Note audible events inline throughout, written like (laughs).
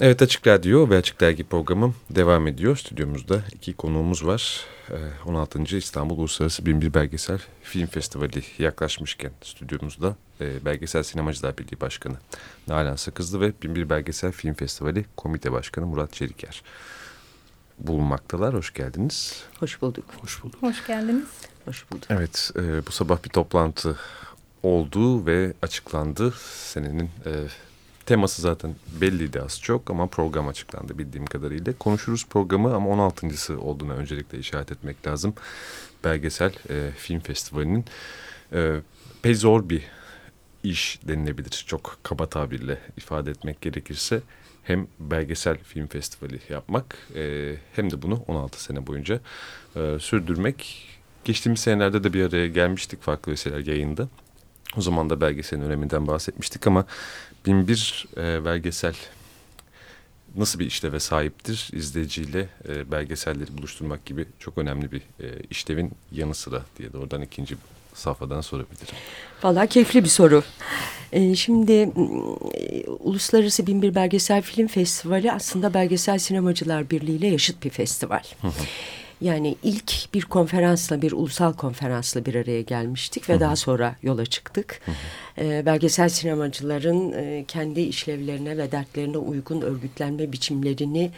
Evet Açık Radyo ve Açık Dergi programım devam ediyor. Stüdyomuzda iki konuğumuz var. 16. Ee, İstanbul Uluslararası Binbir Belgesel Film Festivali yaklaşmışken stüdyomuzda e, Belgesel Sinemacılar Birliği Başkanı Nalan Sakızlı ve Binbir Belgesel Film Festivali Komite Başkanı Murat Çeliker bulunmaktalar. Hoş geldiniz. Hoş bulduk. Hoş bulduk. Hoş geldiniz. Hoş bulduk. Evet e, bu sabah bir toplantı oldu ve açıklandı. Senenin e, Teması zaten belliydi az çok ama program açıklandı bildiğim kadarıyla. Konuşuruz programı ama 16.sı olduğuna öncelikle işaret etmek lazım. Belgesel e, Film Festivali'nin e, pek zor bir iş denilebilir. Çok kaba tabirle ifade etmek gerekirse hem belgesel film festivali yapmak e, hem de bunu 16 sene boyunca e, sürdürmek. Geçtiğimiz senelerde de bir araya gelmiştik farklı vesileler yayında. O zaman da belgeselin öneminden bahsetmiştik ama bin bir e, belgesel nasıl bir işleve sahiptir? İzleyiciyle e, belgeselleri buluşturmak gibi çok önemli bir e, işlevin yanı sıra diye de oradan ikinci safhadan sorabilirim. Valla keyifli bir soru. Ee, şimdi Uluslararası Binbir Belgesel Film Festivali aslında Belgesel Sinemacılar Birliği ile yaşıt bir festival. Hı hı. Yani ilk bir konferansla, bir ulusal konferansla bir araya gelmiştik ve Hı -hı. daha sonra yola çıktık. Hı -hı. E, belgesel sinemacıların e, kendi işlevlerine ve dertlerine uygun örgütlenme biçimlerini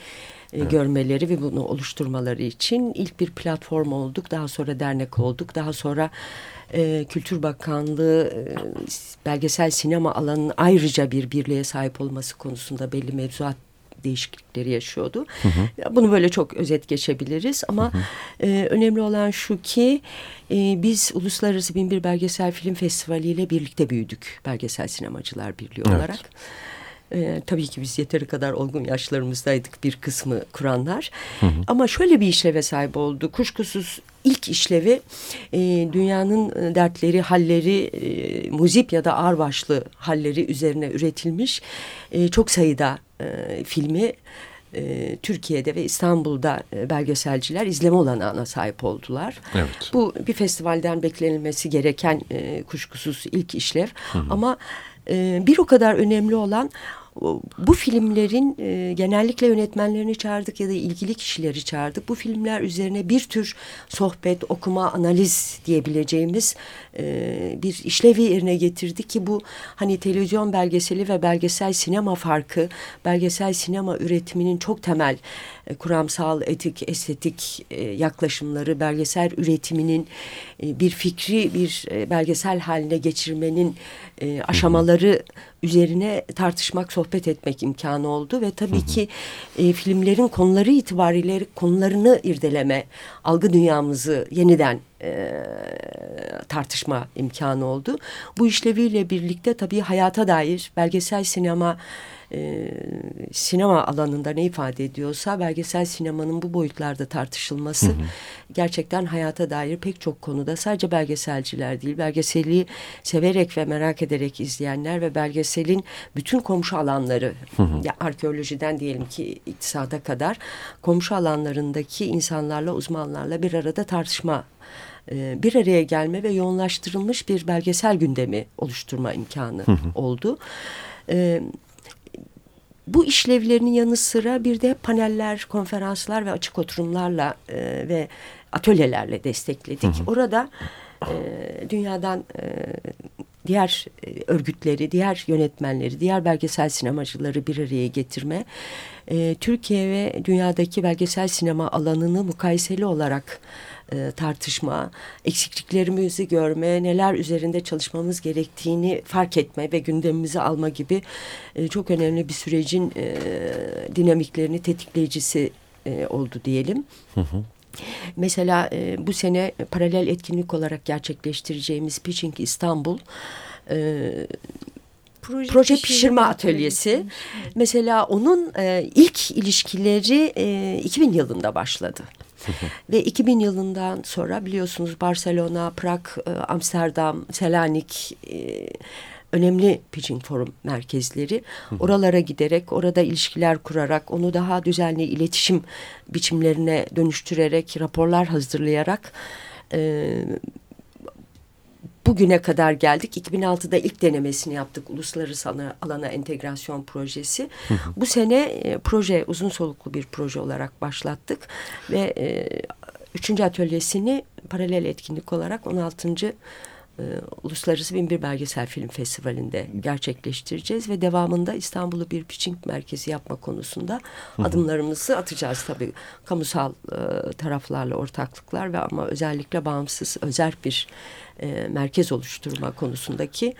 e, evet. görmeleri ve bunu oluşturmaları için ilk bir platform olduk. Daha sonra dernek olduk. Daha sonra e, Kültür Bakanlığı e, belgesel sinema alanının ayrıca bir birliğe sahip olması konusunda belli mevzuat değişiklikleri yaşıyordu. Hı hı. Bunu böyle çok özet geçebiliriz ama hı hı. E, önemli olan şu ki e, biz Uluslararası Binbir Belgesel Film Festivali ile birlikte büyüdük Belgesel Sinemacılar Birliği evet. olarak. Ee, tabii ki biz yeteri kadar olgun yaşlarımızdaydık bir kısmı kuranlar. Hı hı. Ama şöyle bir işleve sahip oldu. Kuşkusuz ilk işlevi e, dünyanın dertleri, halleri, e, muzip ya da ağırbaşlı halleri üzerine üretilmiş e, çok sayıda e, filmi e, Türkiye'de ve İstanbul'da e, belgeselciler izleme olanağına sahip oldular. Evet. Bu bir festivalden beklenilmesi gereken e, kuşkusuz ilk işlev. Hı hı. Ama e, bir o kadar önemli olan bu filmlerin e, genellikle yönetmenlerini çağırdık ya da ilgili kişileri çağırdık. Bu filmler üzerine bir tür sohbet, okuma, analiz diyebileceğimiz e, bir işlevi yerine getirdi ki bu hani televizyon belgeseli ve belgesel sinema farkı, belgesel sinema üretiminin çok temel e, kuramsal, etik, estetik e, yaklaşımları, belgesel üretiminin e, bir fikri bir e, belgesel haline geçirmenin e, aşamaları üzerine tartışmak, sohbet etmek imkanı oldu ve tabii ki e, filmlerin konuları itibariyle konularını irdeleme, algı dünyamızı yeniden e, tartışma imkanı oldu. Bu işleviyle birlikte tabii hayata dair belgesel sinema e, sinema alanında ne ifade ediyorsa belgesel sinemanın bu boyutlarda tartışılması hı hı. gerçekten hayata dair pek çok konuda sadece belgeselciler değil belgeseli severek ve merak ederek izleyenler ve belgeselin bütün komşu alanları hı hı. ya arkeolojiden diyelim ki iktisada kadar komşu alanlarındaki insanlarla uzmanlarla bir arada tartışma e, bir araya gelme ve yoğunlaştırılmış bir belgesel gündemi oluşturma imkanı hı hı. oldu. E, bu işlevlerinin yanı sıra bir de paneller, konferanslar ve açık oturumlarla e, ve atölyelerle destekledik. Hı hı. Orada e, dünyadan e, diğer örgütleri, diğer yönetmenleri, diğer belgesel sinemacıları bir araya getirme, e, Türkiye ve dünyadaki belgesel sinema alanını mukayeseli olarak e, tartışma, eksikliklerimizi görme, neler üzerinde çalışmamız gerektiğini fark etme ve gündemimizi alma gibi e, çok önemli bir sürecin e, dinamiklerini tetikleyicisi e, oldu diyelim. Hı hı. Mesela e, bu sene paralel etkinlik olarak gerçekleştireceğimiz Pitching İstanbul e, proje, proje pişirme, pişirme atölyesi. atölyesi. Mesela onun e, ilk ilişkileri e, 2000 yılında başladı. (laughs) Ve 2000 yılından sonra biliyorsunuz Barcelona, Prag, e, Amsterdam, Selanik e, önemli pitching forum merkezleri. Oralara giderek, orada ilişkiler kurarak, onu daha düzenli iletişim biçimlerine dönüştürerek, raporlar hazırlayarak e, bugüne kadar geldik. 2006'da ilk denemesini yaptık. Uluslararası alana, alana entegrasyon projesi. Bu sene e, proje uzun soluklu bir proje olarak başlattık ve e, üçüncü atölyesini paralel etkinlik olarak 16 e, Uluslararası Binbir Belgesel Film Festivali'nde gerçekleştireceğiz ve devamında İstanbul'u bir pitching merkezi yapma konusunda Hı -hı. adımlarımızı atacağız tabii. Kamusal e, taraflarla ortaklıklar ve ama özellikle bağımsız özel bir e, merkez oluşturma konusundaki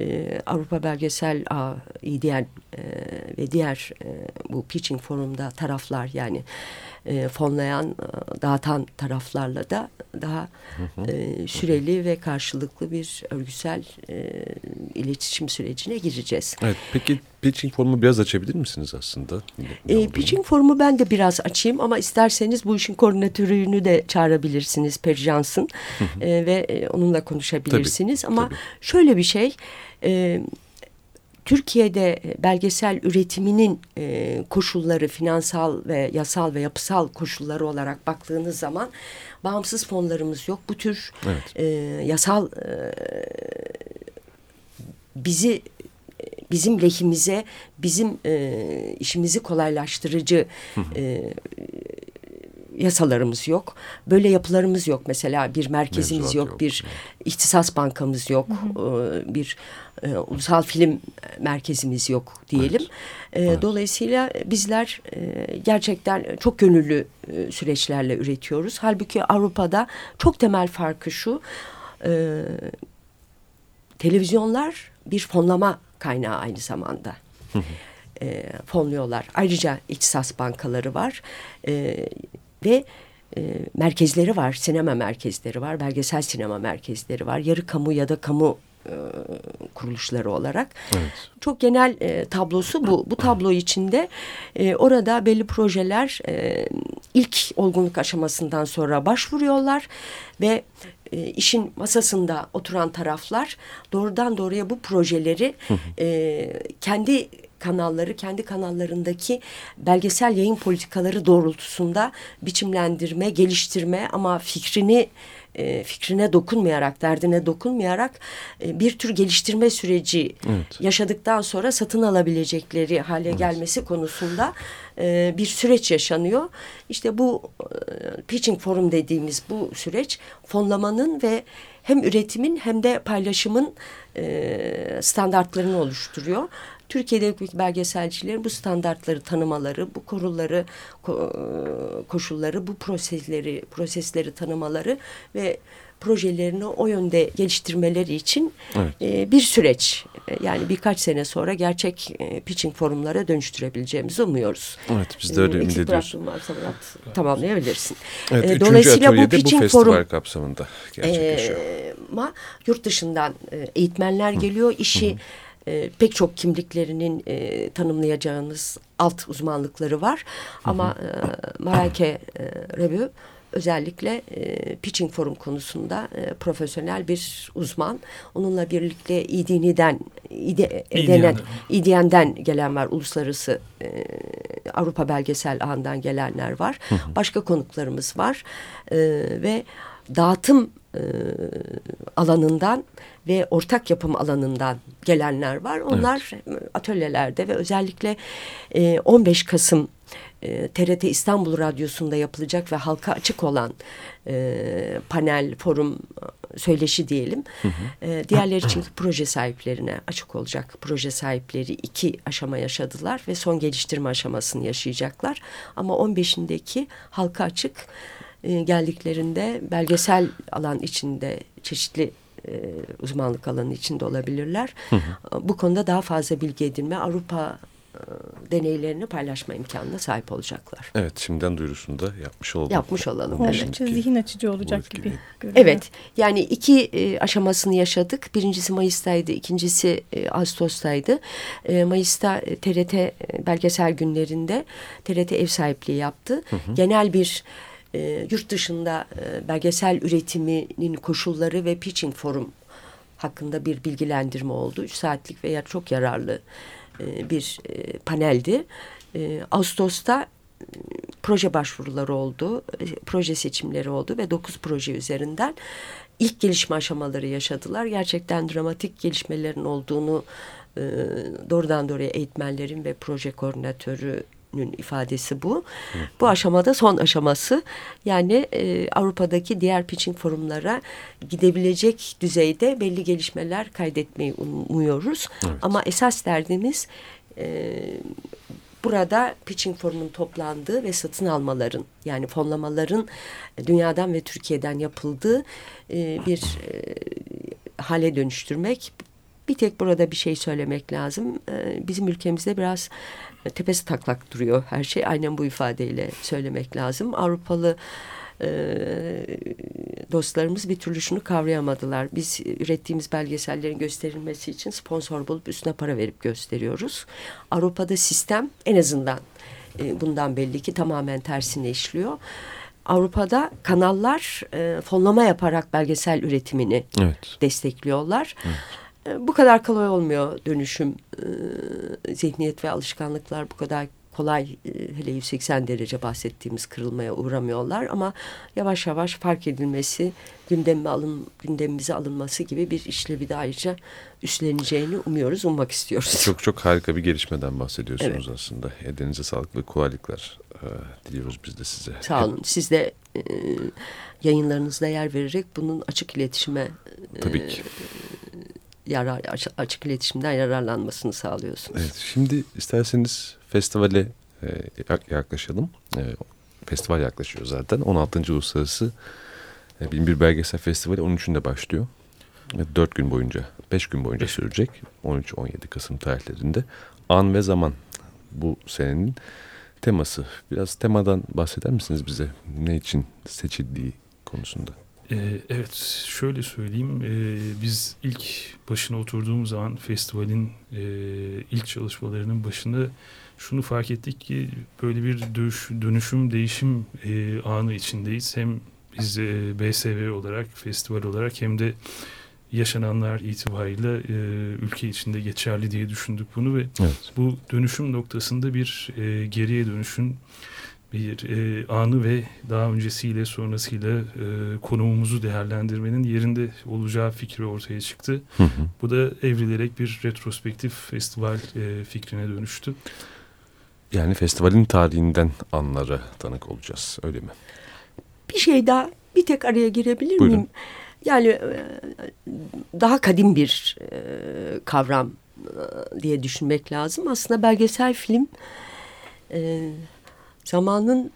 e, Avrupa Belgesel Ağı, İDN e, ve diğer e, bu pitching forumda taraflar yani e, fonlayan, e, dağıtan taraflarla da daha e, süreli ve karşılıklı bir örgüsel e, iletişim sürecine gireceğiz. Evet, peki pitching forumu biraz açabilir misiniz aslında? E, pitching forumu ben de biraz açayım ama isterseniz bu işin koordinatörünü de çağırabilirsiniz Perjans'ın e, ve e, onunla konuşabilirsiniz. Tabii, ama tabii. şöyle bir şey... E, Türkiye'de e, belgesel üretiminin e, koşulları finansal ve yasal ve yapısal koşulları olarak baktığınız zaman bağımsız fonlarımız yok. Bu tür evet. e, yasal e, bizi bizim lehimize bizim e, işimizi kolaylaştırıcı e, yasalarımız yok. Böyle yapılarımız yok. Mesela bir merkezimiz Mevzuat yok, yok, bir ihtisas bankamız yok, hı hı. E, bir e, ulusal film merkezimiz yok diyelim. Evet. E, evet. Dolayısıyla bizler e, gerçekten çok gönüllü e, süreçlerle üretiyoruz. Halbuki Avrupa'da çok temel farkı şu, e, televizyonlar bir fonlama kaynağı aynı zamanda. E, fonluyorlar. Ayrıca ihtisas bankaları var. E, ve e, merkezleri var, sinema merkezleri var, belgesel sinema merkezleri var. Yarı kamu ya da kamu e, kuruluşları olarak. Evet. Çok genel e, tablosu bu. Bu tablo içinde e, orada belli projeler e, ilk olgunluk aşamasından sonra başvuruyorlar ve e, işin masasında oturan taraflar doğrudan doğruya bu projeleri e, kendi kanalları kendi kanallarındaki belgesel yayın politikaları doğrultusunda biçimlendirme, geliştirme ama fikrini e, fikrine dokunmayarak, derdine dokunmayarak e, bir tür geliştirme süreci evet. yaşadıktan sonra satın alabilecekleri hale evet. gelmesi konusunda e, bir süreç yaşanıyor. İşte bu e, pitching forum dediğimiz bu süreç fonlamanın ve hem üretimin hem de paylaşımın e, standartlarını oluşturuyor. Türkiye'deki belgeselcilerin bu standartları tanımaları, bu kurulları, koşulları, bu prosesleri, prosesleri tanımaları ve projelerini o yönde geliştirmeleri için evet. e, bir süreç. E, yani birkaç sene sonra gerçek e, pitching forumlara dönüştürebileceğimizi umuyoruz. Evet biz de öyle ümit ediyoruz. varsa Murat tamamlayabilirsin. Evet, e, Dolayısıyla bu pitching bu forum kapsamında gerçekleşiyor. E, ama yurt dışından e, eğitmenler geliyor. İşi Hı e, pek çok kimliklerinin e, tanımlayacağınız alt uzmanlıkları var. Ama e, Marake e, Rebu özellikle e, pitching forum konusunda e, profesyonel bir uzman. Onunla birlikte İDİN'den İDE, denen İDİN'den gelen var. Uluslararası e, Avrupa Belgesel Ağı'ndan gelenler var. Başka konuklarımız var. E, ve dağıtım e, alanından ve ortak yapım alanından gelenler var. Onlar evet. atölyelerde ve özellikle e, 15 Kasım e, TRT İstanbul Radyosu'nda yapılacak ve halka açık olan e, panel, forum, söyleşi diyelim. Hı hı. E, diğerleri çünkü (clears throat) proje sahiplerine açık olacak. Proje sahipleri iki aşama yaşadılar ve son geliştirme aşamasını yaşayacaklar. Ama 15'indeki halka açık e, geldiklerinde belgesel alan içinde çeşitli e, uzmanlık alanı içinde olabilirler. Hı hı. Bu konuda daha fazla bilgi edinme Avrupa e, deneylerini paylaşma imkanına sahip olacaklar. Evet şimdiden duyurusunu da yapmış olalım. Yapmış olalım. Oldukça evet. zihin açıcı olacak gibi. gibi evet yani iki e, aşamasını yaşadık. Birincisi Mayıs'taydı, ikincisi e, Ağustos'taydı. E, Mayıs'ta e, TRT e, belgesel günlerinde TRT ev sahipliği yaptı. Hı hı. Genel bir e, yurt dışında e, belgesel üretiminin koşulları ve pitching forum hakkında bir bilgilendirme oldu. Üç saatlik veya çok yararlı e, bir e, paneldi. E, Ağustos'ta proje başvuruları oldu, e, proje seçimleri oldu ve dokuz proje üzerinden ilk gelişme aşamaları yaşadılar. Gerçekten dramatik gelişmelerin olduğunu e, doğrudan doğruya eğitmenlerin ve proje koordinatörünün ifadesi bu. Hı. Bu aşamada son aşaması yani e, Avrupa'daki diğer pitching forumlara gidebilecek düzeyde belli gelişmeler kaydetmeyi umuyoruz. Evet. Ama esas derdimiz e, burada pitching forumun toplandığı ve satın almaların yani fonlamaların dünyadan ve Türkiye'den yapıldığı e, bir e, hale dönüştürmek. Bir tek burada bir şey söylemek lazım. E, bizim ülkemizde biraz tepesi taklak duruyor her şey. Aynen bu ifadeyle söylemek lazım. Avrupalı e, dostlarımız bir türlü şunu kavrayamadılar. Biz ürettiğimiz belgesellerin gösterilmesi için sponsor bulup üstüne para verip gösteriyoruz. Avrupa'da sistem en azından e, bundan belli ki tamamen tersine işliyor. Avrupa'da kanallar e, fonlama yaparak belgesel üretimini evet. destekliyorlar. Evet. Bu kadar kolay olmuyor dönüşüm, zihniyet ve alışkanlıklar bu kadar kolay hele 180 derece bahsettiğimiz kırılmaya uğramıyorlar ama yavaş yavaş fark edilmesi, gündeme alın, gündemimize alınması gibi bir işlevi de ayrıca üstleneceğini umuyoruz, ummak istiyoruz. Çok çok harika bir gelişmeden bahsediyorsunuz evet. aslında. Edenize sağlık ve kolaylıklar diliyoruz biz de size. Sağ olun. Siz de e, yayınlarınızda yer vererek bunun açık iletişime Tabii ki. Yarar, açık iletişimden yararlanmasını sağlıyorsunuz. Evet, şimdi isterseniz festivale e, yaklaşalım. E, festival yaklaşıyor zaten. 16. Uluslararası e, Binbir Belgesel Festivali 13'ünde başlıyor. Ve 4 gün boyunca, 5 gün boyunca sürecek. 13-17 Kasım tarihlerinde. An ve zaman bu senenin teması. Biraz temadan bahseder misiniz bize? Ne için seçildiği konusunda? Evet, şöyle söyleyeyim. Biz ilk başına oturduğumuz zaman festivalin ilk çalışmalarının başında şunu fark ettik ki böyle bir dönüş, dönüşüm, değişim e, anı içindeyiz. Hem biz e, BSV olarak, festival olarak hem de yaşananlar itibariyle e, ülke içinde geçerli diye düşündük bunu ve evet. bu dönüşüm noktasında bir e, geriye dönüşün bir e, anı ve daha öncesiyle sonrasıyla e, konumumuzu değerlendirmenin yerinde olacağı fikri ortaya çıktı. Hı hı. Bu da evrilerek bir retrospektif festival e, fikrine dönüştü. Yani festivalin tarihinden anlara tanık olacağız öyle mi? Bir şey daha bir tek araya girebilir Buyurun. miyim? Yani e, daha kadim bir e, kavram e, diye düşünmek lazım. Aslında belgesel film zamanın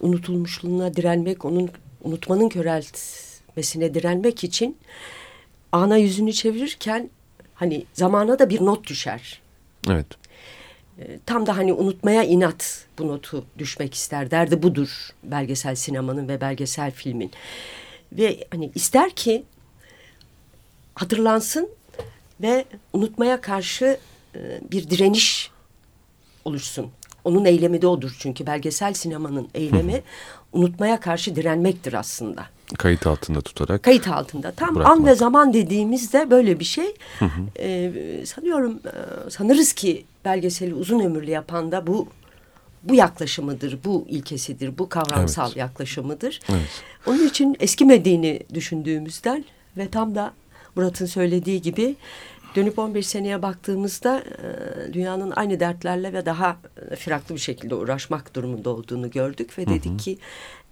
unutulmuşluğuna direnmek, onun unutmanın köreltmesine direnmek için ana yüzünü çevirirken hani zamana da bir not düşer. Evet. Ee, tam da hani unutmaya inat bu notu düşmek ister. Derdi budur belgesel sinemanın ve belgesel filmin. Ve hani ister ki hatırlansın ve unutmaya karşı e, bir direniş oluşsun. Onun eylemi de odur çünkü belgesel sinemanın eylemi unutmaya karşı direnmektir aslında. Kayıt altında tutarak. Kayıt altında. Tam bırakmak. an ve zaman dediğimizde böyle bir şey. Hı hı. Ee, sanıyorum e, sanırız ki belgeseli uzun ömürlü yapan da bu bu yaklaşımıdır, bu ilkesidir, bu kavramsal evet. yaklaşımıdır. Evet. Onun için eskimediğini düşündüğümüzden ve tam da Murat'ın söylediği gibi dönüp 15 seneye baktığımızda e, dünyanın aynı dertlerle ve daha firaklı bir şekilde uğraşmak durumunda olduğunu gördük ve dedik hı hı. ki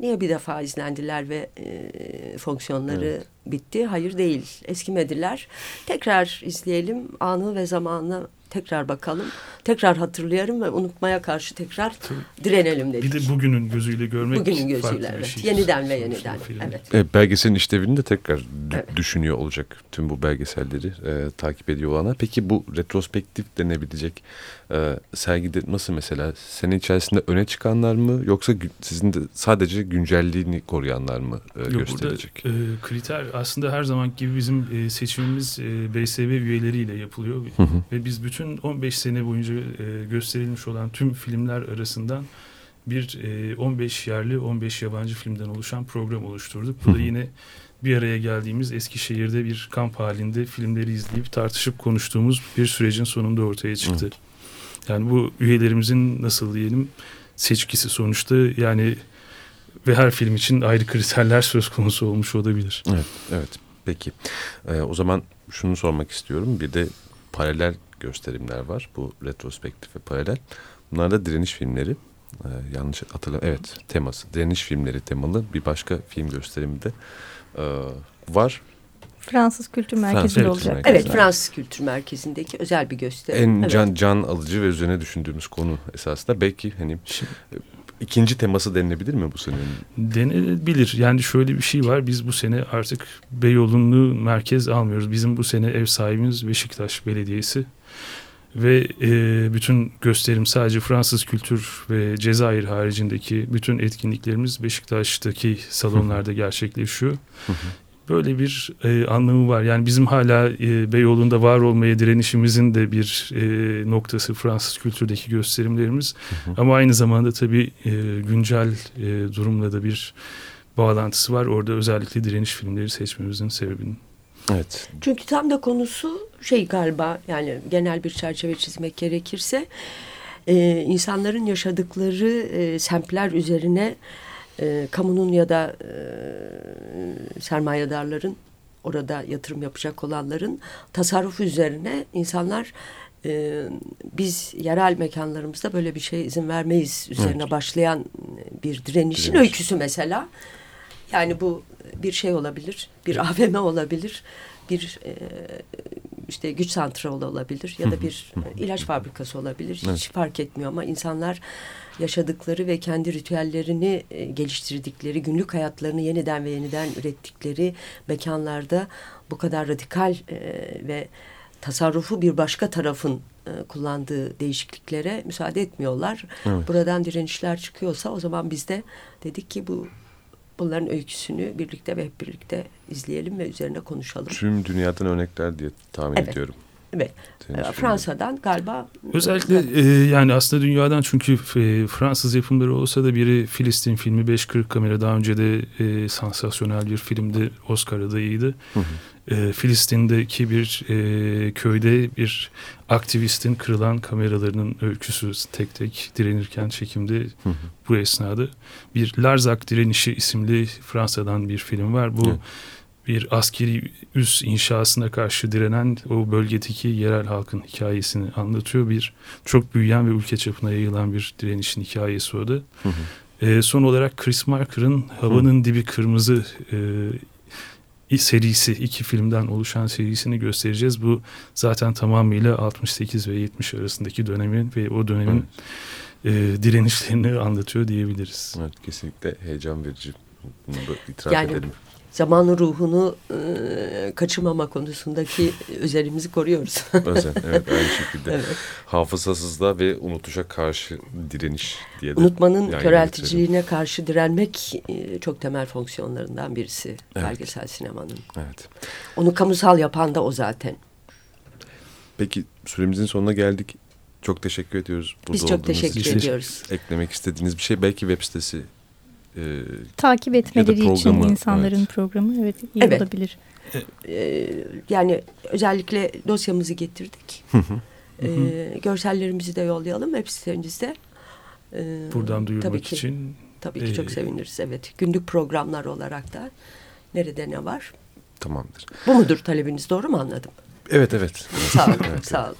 niye bir defa izlendiler ve e, fonksiyonları evet. bitti? Hayır değil. Eskimediler. Tekrar izleyelim anı ve zamanı tekrar bakalım, tekrar hatırlayalım ve unutmaya karşı tekrar Tabii. direnelim dedik. Bir de bugünün gözüyle görmek Bugünün gözüyle evet. Şey. Yeniden ve yeniden. Evet. evet. Belgeselin işlevini de tekrar evet. düşünüyor olacak tüm bu belgeselleri e, takip ediyor olanlar. Peki bu retrospektif denebilecek e, sergide nasıl mesela sene içerisinde öne çıkanlar mı yoksa sizin de sadece güncelliğini koruyanlar mı e, Yok, gösterecek? Burada, e, kriter aslında her zaman gibi bizim e, seçimimiz e, BSV üyeleriyle yapılıyor hı hı. ve biz bütün 15 sene boyunca e, gösterilmiş olan tüm filmler arasından bir e, 15 yerli 15 yabancı filmden oluşan program oluşturduk. Bu da yine bir araya geldiğimiz Eskişehir'de bir kamp halinde filmleri izleyip tartışıp konuştuğumuz bir sürecin sonunda ortaya çıktı. Hı. Yani bu üyelerimizin nasıl diyelim seçkisi sonuçta yani ve her film için ayrı kriterler söz konusu olmuş olabilir. Evet, evet. Peki. Ee, o zaman şunu sormak istiyorum. Bir de paralel gösterimler var. Bu retrospektif ve paralel. Bunlar da direniş filmleri. Ee, yanlış hatırlam. Evet, teması. Direniş filmleri temalı bir başka film gösterimi de e, var. Fransız Kültür Merkezi'nde Kültür olacak. Merkezi. Evet Fransız Kültür Merkezi'ndeki özel bir gösteri. En evet. can can alıcı ve üzerine düşündüğümüz konu esasında belki hani Şimdi, ikinci teması denilebilir mi bu senenin? Denebilir. Yani şöyle bir şey var. Biz bu sene artık Beyoğlu'nu merkez almıyoruz. Bizim bu sene ev sahibimiz Beşiktaş Belediyesi. Ve e, bütün gösterim sadece Fransız kültür ve Cezayir haricindeki bütün etkinliklerimiz Beşiktaş'taki salonlarda (laughs) gerçekleşiyor. Böyle bir e, anlamı var. Yani bizim hala e, Beyoğlu'nda var olmaya direnişimizin de bir e, noktası Fransız kültürdeki gösterimlerimiz. Ama aynı zamanda tabii e, güncel e, durumla da bir bağlantısı var. Orada özellikle direniş filmleri seçmemizin sebebinin. Evet. Çünkü tam da konusu şey galiba yani genel bir çerçeve çizmek gerekirse e, insanların yaşadıkları e, semtler üzerine e, kamunun ya da e, sermayedarların orada yatırım yapacak olanların tasarrufu üzerine insanlar e, biz yerel mekanlarımızda böyle bir şey izin vermeyiz üzerine Evet. başlayan bir direnişin Direniş. öyküsü mesela. Yani bu bir şey olabilir, bir (laughs) AVM olabilir, bir e, işte güç santralı olabilir ya da bir ilaç fabrikası olabilir. Hiç Evet. fark etmiyor ama insanlar yaşadıkları ve kendi ritüellerini e, geliştirdikleri, günlük hayatlarını yeniden ve yeniden ürettikleri mekanlarda bu kadar radikal e, ve tasarrufu bir başka tarafın e, kullandığı değişikliklere müsaade etmiyorlar. Evet. Buradan direnişler çıkıyorsa o zaman biz de dedik ki bu bunların öyküsünü birlikte ve hep birlikte izleyelim ve üzerine konuşalım. Tüm dünyadan örnekler diye tahmin Evet. ediyorum. Evet. Ee, Fransa'dan galiba Özellikle e, yani aslında dünyadan çünkü e, Fransız yapımları olsa da biri Filistin filmi 540 kamera daha önce de e, sansasyonel bir filmde Oscar adayıydı. Hı hı. E, Filistin'deki bir e, köyde bir aktivistin kırılan kameralarının öyküsü tek tek direnirken çekimde Hı hı. bu esnada bir Larzac Direnişi isimli Fransa'dan bir film var. Bu Evet. Bir askeri üs inşasına karşı direnen o bölgedeki yerel halkın hikayesini anlatıyor. Bir çok büyüyen ve ülke çapına yayılan bir direnişin hikayesi o da. Hı hı. Ee, son olarak Chris Marker'ın Havanın Dibi Kırmızı e, serisi, iki filmden oluşan serisini göstereceğiz. Bu zaten tamamıyla 68 ve 70 arasındaki dönemin ve o dönemin e, direnişlerini anlatıyor diyebiliriz. Evet kesinlikle heyecan verici. Bunu da itiraf Yani- edelim. Zamanın ruhunu e, kaçırmama konusundaki özelimizi koruyoruz. (laughs) Özen. Evet aynı şekilde. evet. Hafızasızlığa ve unutuşa karşı direniş diye de. Unutmanın körelticiliğine karşı direnmek e, çok temel fonksiyonlarından birisi Evet. belgesel sinemanın. Evet. Onu kamusal yapan da o zaten. Peki süremizin sonuna geldik. Çok teşekkür ediyoruz. Burada Biz çok teşekkür için. ediyoruz. Eklemek istediğiniz bir şey belki web sitesi e, Takip etmeleri için programı, insanların evet. programı evet iyi Evet. olabilir. E, yani özellikle dosyamızı getirdik. E, görsellerimizi de yollayalım web sitemizde. E, Buradan duyurmak tabii ki, için Tabii ki çok e, seviniriz. Evet. Günlük programlar olarak da nerede ne var? tamamdır. Bu mudur talebiniz? Doğru mu anladım? Evet evet. Sağ olun. Evet, sağ olun.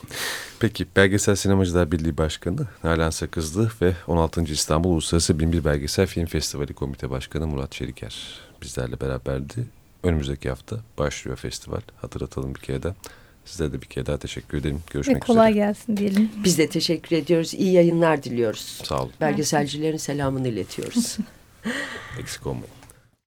Peki Belgesel Sinemacılar Birliği Başkanı Nalan Sakızlı ve 16. İstanbul Uluslararası Binbir Belgesel Film Festivali Komite Başkanı Murat Çeliker bizlerle beraberdi. Önümüzdeki hafta başlıyor festival. Hatırlatalım bir kere daha. Sizlere de bir kere daha teşekkür ederim. Ve Görüşmek kolay üzere. gelsin diyelim. Biz de teşekkür ediyoruz. İyi yayınlar diliyoruz. Sağ olun. Belgeselcilerin selamını iletiyoruz. (laughs) Eksik olmayın.